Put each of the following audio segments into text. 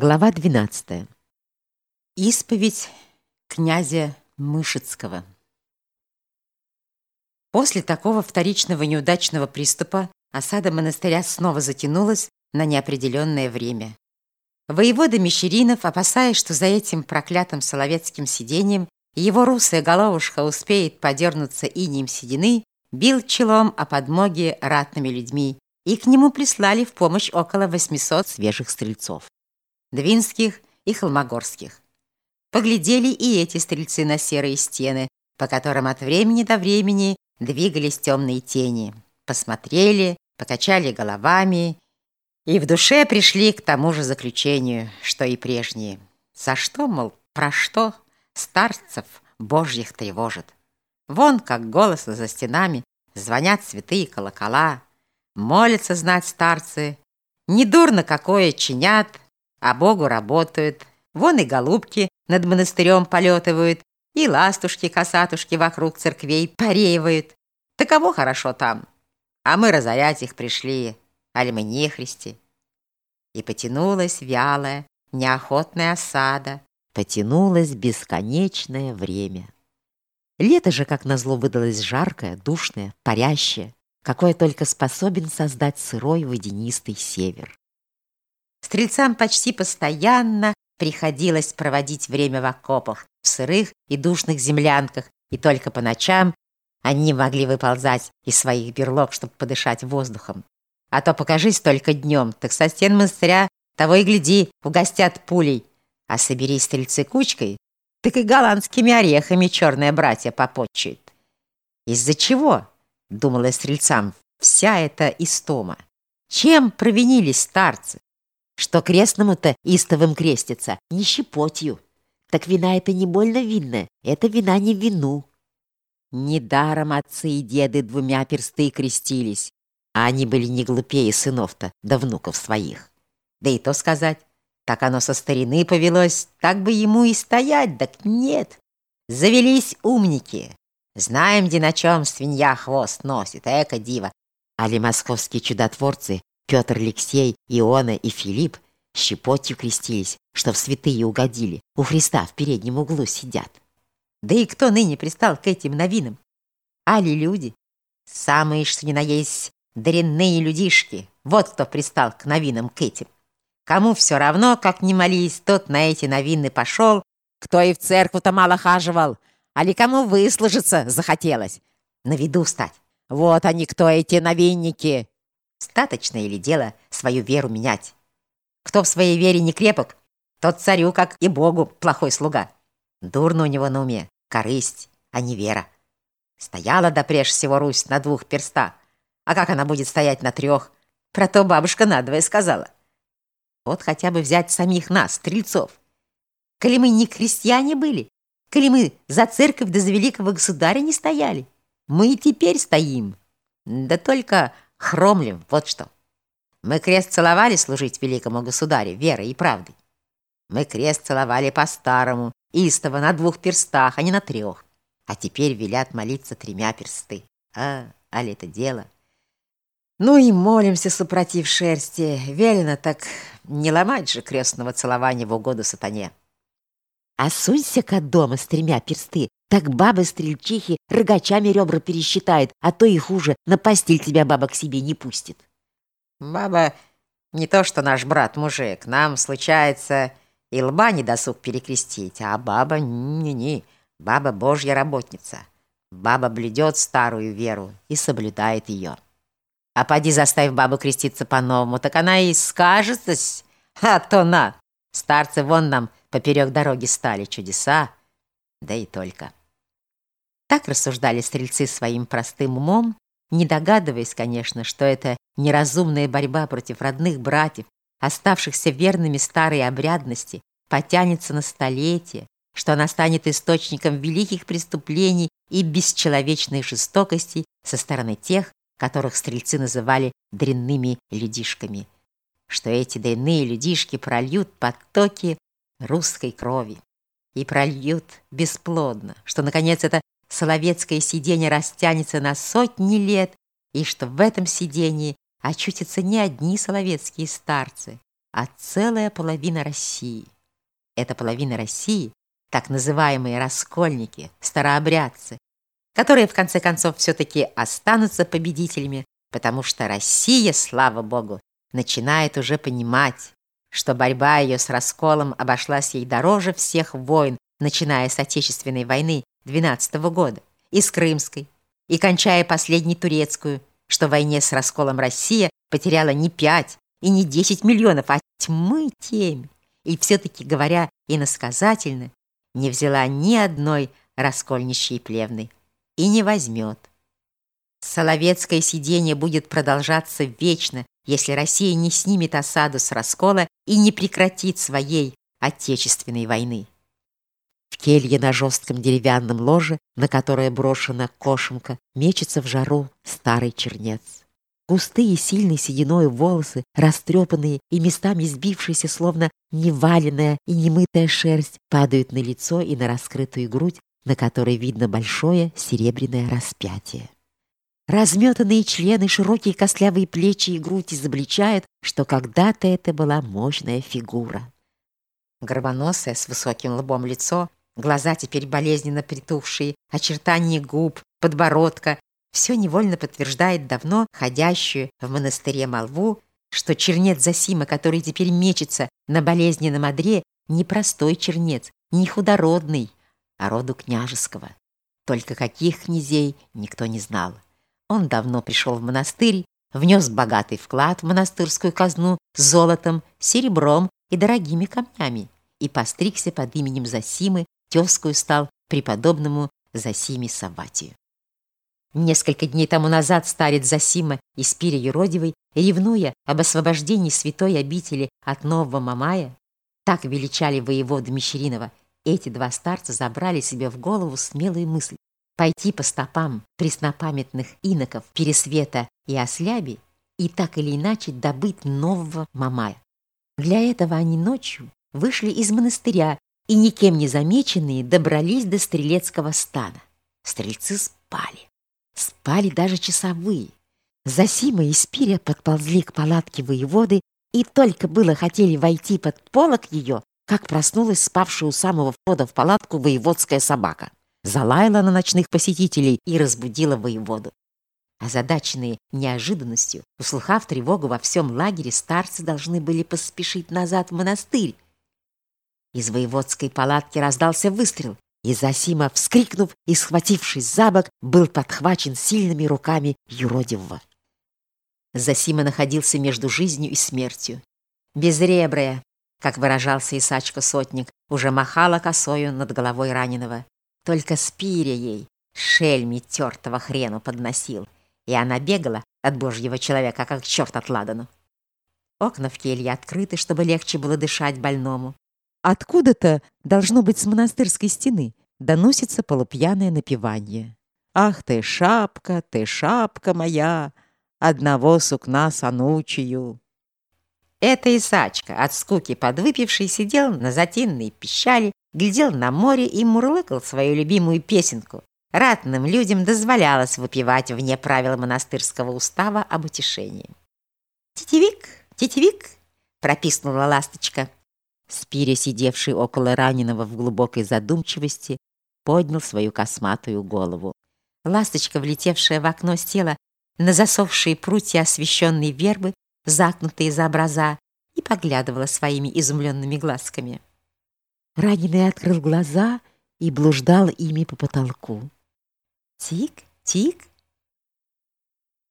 Глава 12. Исповедь князя Мышецкого. После такого вторичного неудачного приступа осада монастыря снова затянулась на неопределенное время. Воевода Мещеринов, опасаясь, что за этим проклятым соловецким сидением его русая головушка успеет подернуться инием седины, бил челом о подмоге ратными людьми, и к нему прислали в помощь около 800 свежих стрельцов. Двинских и Холмогорских. Поглядели и эти стрельцы на серые стены, по которым от времени до времени двигались темные тени. Посмотрели, покачали головами и в душе пришли к тому же заключению, что и прежние. За что, мол, про что старцев божьих тревожит? Вон, как голоса за стенами, звонят святые колокола, молятся знать старцы, недурно какое чинят, а Богу работают. Вон и голубки над монастырем полетывают, и ластушки-косатушки вокруг церквей пареивают. Таково хорошо там. А мы разорять их пришли, али мы нехристи. И потянулась вялая, неохотная осада, потянулось бесконечное время. Лето же, как назло, выдалось жаркое, душное, парящее, какое только способен создать сырой водянистый север. Стрельцам почти постоянно приходилось проводить время в окопах, в сырых и душных землянках, и только по ночам они могли выползать из своих берлог, чтобы подышать воздухом. А то покажись только днем, так со стен монастыря того и гляди, угостят пулей. А соберись стрельцы кучкой, так и голландскими орехами черное братья попотчует. Из-за чего, думала стрельцам, вся эта истома? Чем провинились старцы? Что крестному-то истовым крестится, не щепотью. Так вина это не больно винная, это вина не вину. Недаром отцы и деды двумя персты крестились, а они были не глупее сынов-то, да внуков своих. Да и то сказать, так оно со старины повелось, так бы ему и стоять, так нет. Завелись умники. Знаем, где на чем свинья хвост носит, эко диво. Али московские чудотворцы Петр, Алексей, Иона и Филипп щепотью крестились, что в святые угодили, у Христа в переднем углу сидят. Да и кто ныне пристал к этим новинам? Али люди? Самые, что ни на есть, дрянные людишки. Вот кто пристал к новинам к этим. Кому все равно, как не молись, тот на эти новины пошел, кто и в церкву-то мало хаживал, али кому выслужиться захотелось, на виду стать. Вот они кто эти новинники, Статочно ли дело свою веру менять? Кто в своей вере не крепок, тот царю, как и Богу, плохой слуга. Дурно у него на уме, корысть, а не вера. Стояла да прежде всего Русь на двух перстах. А как она будет стоять на трех? Про то бабушка надвое сказала. Вот хотя бы взять самих нас, стрельцов. Коли мы не крестьяне были, коли мы за церковь да за великого государя не стояли, мы и теперь стоим. Да только Хромлем, вот что. Мы крест целовали служить великому государю верой и правдой. Мы крест целовали по-старому, истово на двух перстах, а не на трех. А теперь велят молиться тремя персты. А, али это дело? Ну и молимся, супротив шерсти. Велено так не ломать же крестного целования в угоду сатане. А сунься-ка дома с тремя персты, так бабы-стрельчихи рогачами ребра пересчитает, а то и хуже, на постель тебя баба к себе не пустит. Баба не то что наш брат-мужик, нам случается и лба не досуг перекрестить, а баба не-не, баба божья работница. Баба блюдет старую веру и соблюдает ее. А поди заставь бабу креститься по-новому, так она и скажется, а то на. Старцы вон нам поперек дороги стали чудеса, да и только. Так рассуждали стрельцы своим простым умом, не догадываясь, конечно, что это неразумная борьба против родных братьев, оставшихся верными старой обрядности, потянется на столетия, что она станет источником великих преступлений и бесчеловечной жестокости со стороны тех, которых стрельцы называли дрянными людишками, что эти дрянные людишки прольют потоки русской крови и прольют бесплодно, что, наконец, это Соловецкое сиденье растянется на сотни лет, и что в этом сиденье очутятся не одни соловецкие старцы, а целая половина России. Эта половина России – так называемые раскольники, старообрядцы, которые в конце концов все-таки останутся победителями, потому что Россия, слава богу, начинает уже понимать, что борьба ее с расколом обошлась ей дороже всех войн, начиная с Отечественной войны 12 -го года и с Крымской, и кончая последней турецкую, что в войне с расколом Россия потеряла не 5 и не 10 миллионов, а тьмы темь. И все-таки, говоря иносказательно, не взяла ни одной раскольничьей плевны и не возьмет. Соловецкое сидение будет продолжаться вечно, если Россия не снимет осаду с раскола и не прекратит своей Отечественной войны. В келье на жестком деревянном ложе, на которое брошена кошенка, мечется в жару старый чернец. Густые, сильные сединой волосы, растрепанные и местами сбившиеся, словно неваленная и немытая шерсть, падают на лицо и на раскрытую грудь, на которой видно большое серебряное распятие. Разметанные члены, широкие костлявые плечи и грудь изобличают, что когда-то это была мощная фигура. Горбоносое с высоким лбом лицо Глаза теперь болезненно притухшие, очертания губ, подбородка. Все невольно подтверждает давно ходящую в монастыре молву, что чернец Засима, который теперь мечется на болезненном одре, не простой чернец, не худородный, а роду княжеского. Только каких князей никто не знал. Он давно пришел в монастырь, внес богатый вклад в монастырскую казну с золотом, серебром и дорогими камнями и постригся под именем Засимы тезкую стал преподобному Засиме Саватию. Несколько дней тому назад старец Засима и Спиря Еродивой, ревнуя об освобождении святой обители от нового Мамая, так величали воевода Мещеринова, эти два старца забрали себе в голову смелую мысль пойти по стопам преснопамятных иноков Пересвета и Осляби и так или иначе добыть нового Мамая. Для этого они ночью вышли из монастыря и никем не замеченные добрались до стрелецкого стана. Стрельцы спали. Спали даже часовые. Засима и Спиря подползли к палатке воеводы и только было хотели войти под полок ее, как проснулась спавшая у самого входа в палатку воеводская собака. Залаяла на ночных посетителей и разбудила воеводу. Озадаченные неожиданностью, услыхав тревогу во всем лагере, старцы должны были поспешить назад в монастырь, из воеводской палатки раздался выстрел, и Засима, вскрикнув и схватившись за бок, был подхвачен сильными руками юродивого. Засима находился между жизнью и смертью. Безребрая, как выражался Исачка-сотник, уже махала косою над головой раненого. Только спиря ей, шельми тертого хрену подносил, и она бегала от божьего человека, как черт от ладану. Окна в келье открыты, чтобы легче было дышать больному. Откуда-то, должно быть, с монастырской стены, доносится полупьяное напевание. «Ах ты, шапка, ты шапка моя, одного сукна санучию!» Это Исачка, от скуки подвыпивший, сидел на затинной пищали, глядел на море и мурлыкал свою любимую песенку. Ратным людям дозволялось выпивать вне правил монастырского устава об утешении. «Тетевик, тетевик!» — прописнула ласточка. Спиря, сидевший около раненого в глубокой задумчивости, поднял свою косматую голову. Ласточка, влетевшая в окно, села на засохшие прутья освещенной вербы, загнутые за образа, и поглядывала своими изумленными глазками. Раненый открыл глаза и блуждал ими по потолку. Тик, тик.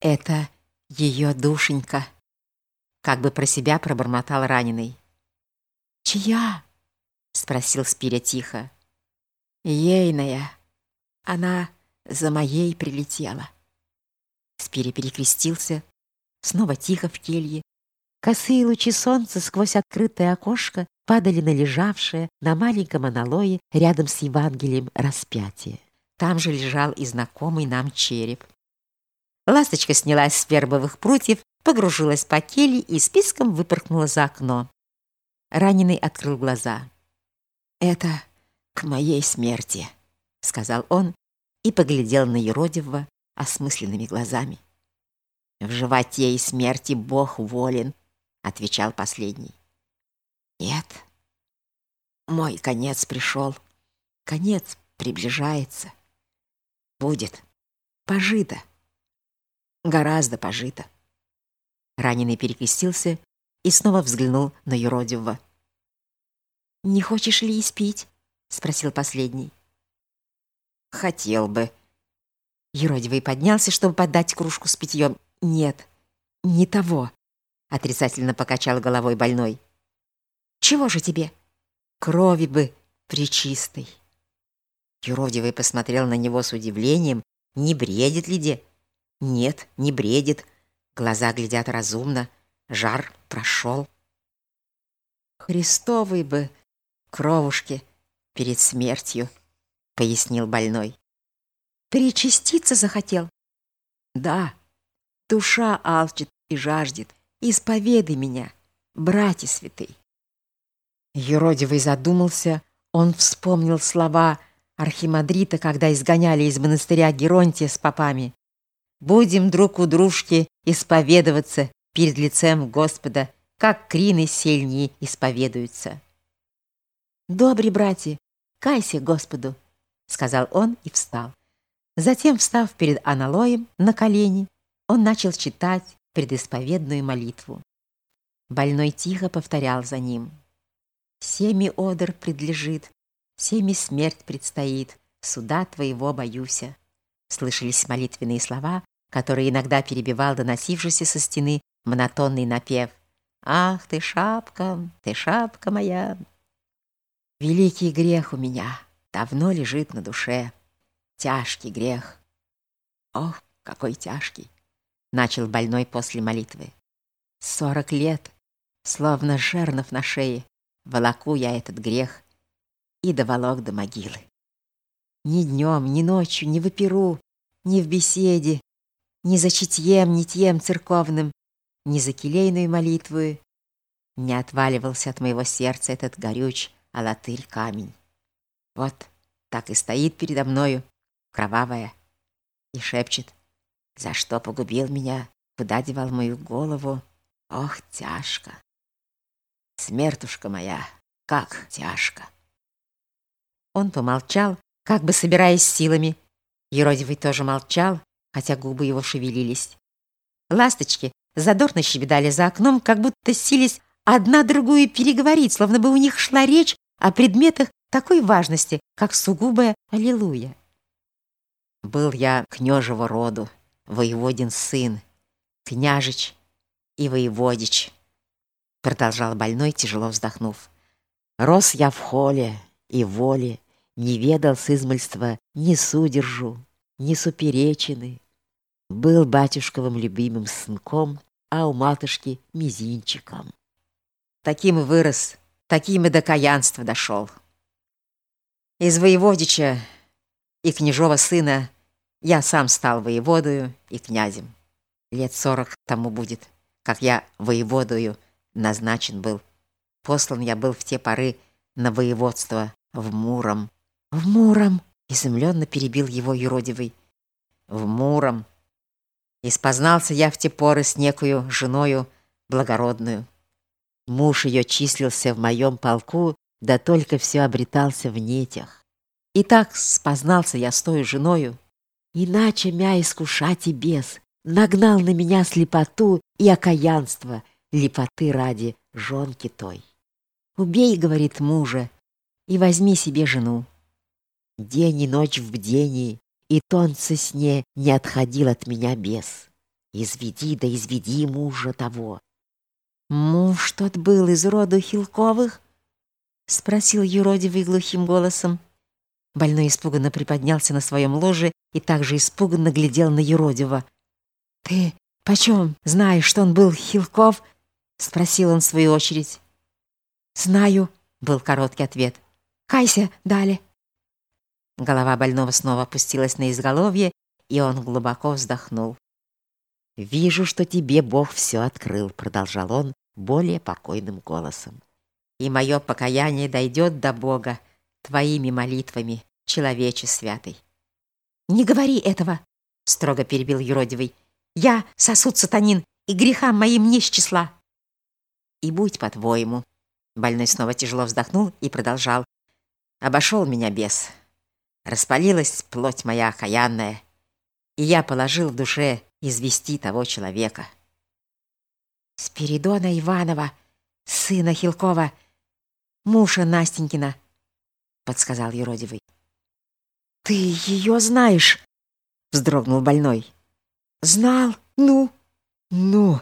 Это ее душенька, как бы про себя пробормотал раненый. «Чья?» — спросил Спиря тихо. «Ейная. Она за моей прилетела». Спиря перекрестился, снова тихо в келье. Косые лучи солнца сквозь открытое окошко падали на лежавшее на маленьком аналое рядом с Евангелием распятие. Там же лежал и знакомый нам череп. Ласточка снялась с вербовых прутьев, погружилась по келье и списком выпорхнула за окно. Раненый открыл глаза. «Это к моей смерти», — сказал он и поглядел на Еродивого осмысленными глазами. «В животе и смерти Бог волен», — отвечал последний. Нет, мой конец пришел. Конец приближается. Будет пожито. Гораздо пожито. Раненый перекрестился и снова взглянул на юродивого. «Не хочешь ли испить?» — спросил последний. «Хотел бы». Юродивый поднялся, чтобы подать кружку с питьем. «Нет, не того», — отрицательно покачал головой больной. «Чего же тебе?» «Крови бы причистой». Юродивый посмотрел на него с удивлением, не бредит ли де. Нет, не бредит. Глаза глядят разумно, жар прошел. Христовый бы кровушки перед смертью, пояснил больной. Причаститься захотел? Да, душа алчит и жаждет. Исповедай меня, братья святый. Еродивый задумался, он вспомнил слова архимандрита, когда изгоняли из монастыря Геронтия с попами. «Будем друг у дружки исповедоваться перед лицем Господа, как крины сельнии исповедуются». «Добрые братья, кайся Господу», — сказал он и встал. Затем, встав перед аналоем на колени, он начал читать предисповедную молитву. Больной тихо повторял за ним. «Семи одр предлежит, всеми смерть предстоит, суда твоего боюся». Слышались молитвенные слова, которые иногда перебивал доносившийся со стены монотонный напев. «Ах ты, шапка, ты шапка моя!» Великий грех у меня давно лежит на душе. Тяжкий грех. Ох, какой тяжкий! Начал больной после молитвы. Сорок лет, словно жернов на шее, волоку я этот грех и доволок до могилы. Ни днем, ни ночью, ни в оперу, ни в беседе, ни за читьем, ни тем церковным, ни за келейную молитву не отваливался от моего сердца этот горюч, а латырь камень. Вот так и стоит передо мною, кровавая, и шепчет, за что погубил меня, куда девал мою голову. Ох, тяжко. Смертушка моя, как тяжко. Он помолчал, как бы собираясь силами. Еродивый тоже молчал, хотя губы его шевелились. Ласточки задорно щебетали за окном, как будто сились одна другую переговорить, словно бы у них шла речь о предметах такой важности, как сугубая аллилуйя. Был я княжего роду, воеводин сын, княжич и воеводич, продолжал больной, тяжело вздохнув. Рос я в холе, и воли не ведал с измольства ни судержу, ни суперечины. Был батюшковым любимым сынком, а у матушки мизинчиком. Таким и вырос, таким и до каянства дошел. Из воеводича и княжого сына я сам стал воеводою и князем. Лет сорок тому будет, как я воеводою назначен был. Послан я был в те поры на воеводство в Муром. В Муром, изумленно перебил его юродивый. В Муром. И спознался я в те поры с некую женою благородную. Муж ее числился в моем полку, да только все обретался в нетях. И так спознался я с той женою, иначе мя искушать и бес, нагнал на меня слепоту и окаянство, лепоты ради жонки той. Убей, говорит мужа, и возьми себе жену. День и ночь в бдении, и тонце сне не отходил от меня бес. Изведи да изведи мужа того. Муж тот был из рода Хилковых? Спросил юродивый глухим голосом. Больной испуганно приподнялся на своем ложе и также испуганно глядел на юродива. «Ты почем знаешь, что он был Хилков?» — спросил он в свою очередь. «Знаю», — был короткий ответ. Кайся, дали. Голова больного снова опустилась на изголовье, и он глубоко вздохнул. «Вижу, что тебе Бог все открыл», — продолжал он более покойным голосом. «И мое покаяние дойдет до Бога твоими молитвами, человече святый». «Не говори этого», — строго перебил юродивый. «Я сосуд сатанин, и грехам моим не с числа». «И будь по-твоему», Больной снова тяжело вздохнул и продолжал. Обошел меня бес. Распалилась плоть моя окаянная, и я положил в душе извести того человека. Спиридона Иванова, сына Хилкова, мужа Настенькина, подсказал юродивый. Ты ее знаешь? вздрогнул больной. Знал? Ну? Ну?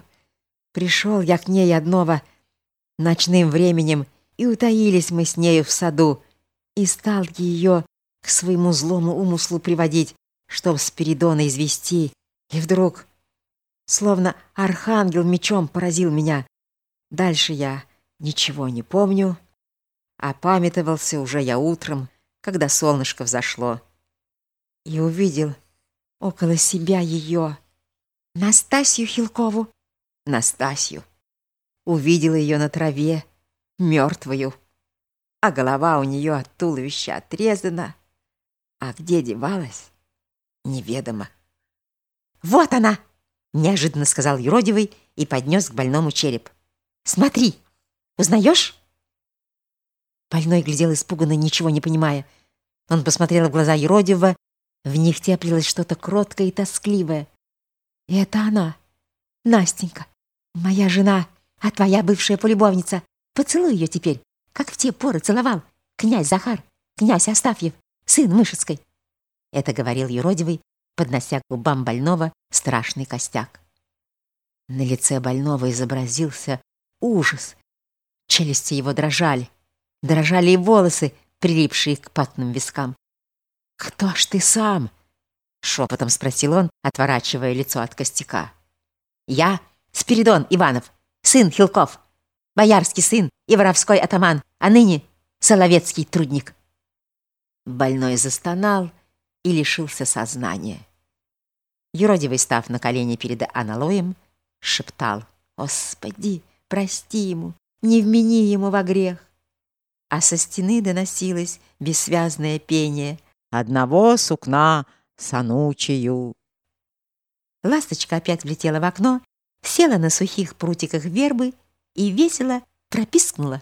Пришел я к ней одного ночным временем, и утаились мы с нею в саду, и стал ее к своему злому умыслу приводить, чтоб Спиридона извести, и вдруг, словно архангел мечом поразил меня. Дальше я ничего не помню, а памятовался уже я утром, когда солнышко взошло, и увидел около себя ее, Настасью Хилкову, Настасью. Увидел ее на траве, мертвую, а голова у нее от туловища отрезана, а где девалась, неведомо. «Вот она!» — неожиданно сказал юродивый и поднес к больному череп. «Смотри! Узнаешь?» Больной глядел испуганно, ничего не понимая. Он посмотрел в глаза юродивого, в них теплилось что-то кроткое и тоскливое. И это она, Настенька, моя жена, а твоя бывшая полюбовница. Поцелуй ее теперь, как в те поры целовал князь Захар, князь Астафьев, сын Мышецкой. Это говорил юродивый, поднося к губам больного страшный костяк. На лице больного изобразился ужас. Челюсти его дрожали. Дрожали и волосы, прилипшие к патным вискам. «Кто ж ты сам?» — шепотом спросил он, отворачивая лицо от костяка. «Я Спиридон Иванов, сын Хилков, боярский сын и воровской атаман, а ныне соловецкий трудник». Больной застонал и лишился сознания. Юродивый, став на колени перед аналоем, шептал «Господи, прости ему, не вмени ему во грех». А со стены доносилось бессвязное пение «Одного сукна санучию». Ласточка опять влетела в окно, села на сухих прутиках вербы и весело пропискнула.